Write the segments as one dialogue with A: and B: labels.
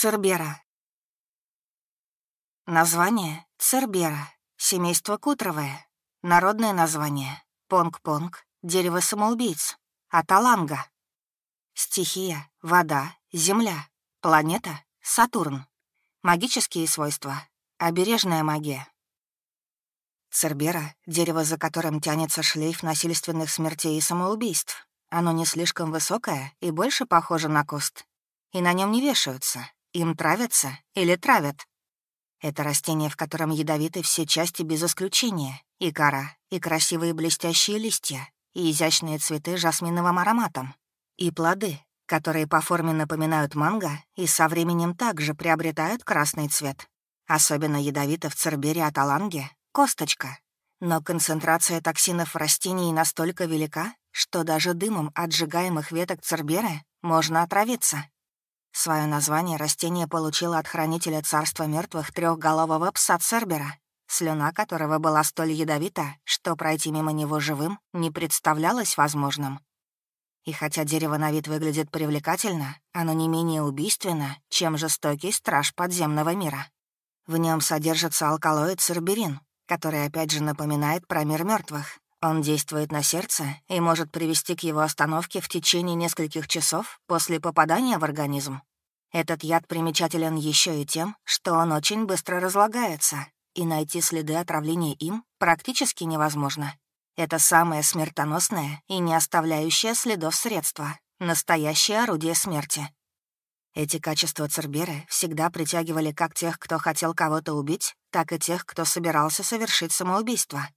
A: Цербера. Название — Цербера, семейство кутровое. Народное название — Понг-Понг, дерево самоубийц, Аталанга. Стихия — вода, земля, планета — Сатурн. Магические свойства — обережная магия. Цербера — дерево, за которым тянется шлейф насильственных смертей и самоубийств. Оно не слишком высокое и больше похоже на куст. И на нем не вешаются, им травятся или травят. Это растение, в котором ядовиты все части без исключения. И кора, и красивые блестящие листья, и изящные цветы жасминовым ароматом, и плоды, которые по форме напоминают манго и со временем также приобретают красный цвет. Особенно ядовито в цербере аталанге — косточка. Но концентрация токсинов растений настолько велика, что даже дымом от сжигаемых веток церберы можно отравиться. Свое название растение получило от хранителя царства мертвых трехголового пса Цербера, слюна которого была столь ядовита, что пройти мимо него живым не представлялось возможным. И хотя дерево на вид выглядит привлекательно, оно не менее убийственно, чем жестокий страж подземного мира. В нем содержится алкалоид церберин, который опять же напоминает про мир мертвых. Он действует на сердце и может привести к его остановке в течение нескольких часов после попадания в организм. Этот яд примечателен еще и тем, что он очень быстро разлагается, и найти следы отравления им практически невозможно. Это самое смертоносное и не оставляющее следов средство, настоящее орудие смерти. Эти качества Церберы всегда притягивали как тех, кто хотел кого-то убить, так и тех, кто собирался совершить самоубийство.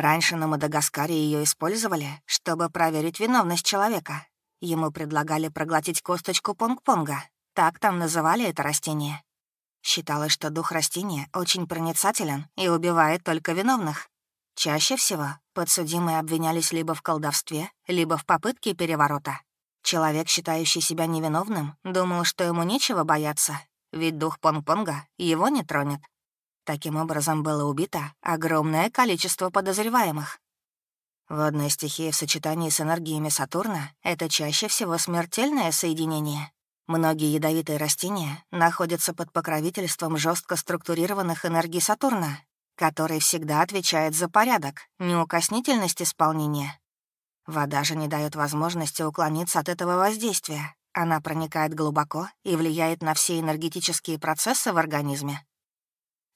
A: Раньше на Мадагаскаре ее использовали, чтобы проверить виновность человека. Ему предлагали проглотить косточку понг-понга, так там называли это растение. Считалось, что дух растения очень проницателен и убивает только виновных. Чаще всего подсудимые обвинялись либо в колдовстве, либо в попытке переворота. Человек, считающий себя невиновным, думал, что ему нечего бояться, ведь дух Понг-Понга его не тронет. Таким образом было убито огромное количество подозреваемых. Водная стихия в сочетании с энергиями Сатурна — это чаще всего смертельное соединение. Многие ядовитые растения находятся под покровительством жестко структурированных энергий Сатурна, который всегда отвечает за порядок, неукоснительность исполнения. Вода же не дает возможности уклониться от этого воздействия. Она проникает глубоко и влияет на все энергетические процессы в организме.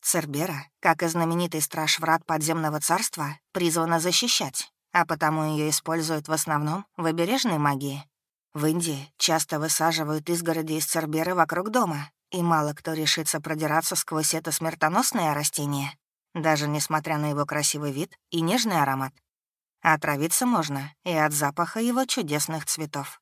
A: Цербера, как и знаменитый страж врат подземного царства, призвана защищать, а потому ее используют в основном в обережной магии. В Индии часто высаживают изгороди из церберы вокруг дома, и мало кто решится продираться сквозь это смертоносное растение, даже несмотря на его красивый вид и нежный аромат. Отравиться можно и от запаха его чудесных цветов.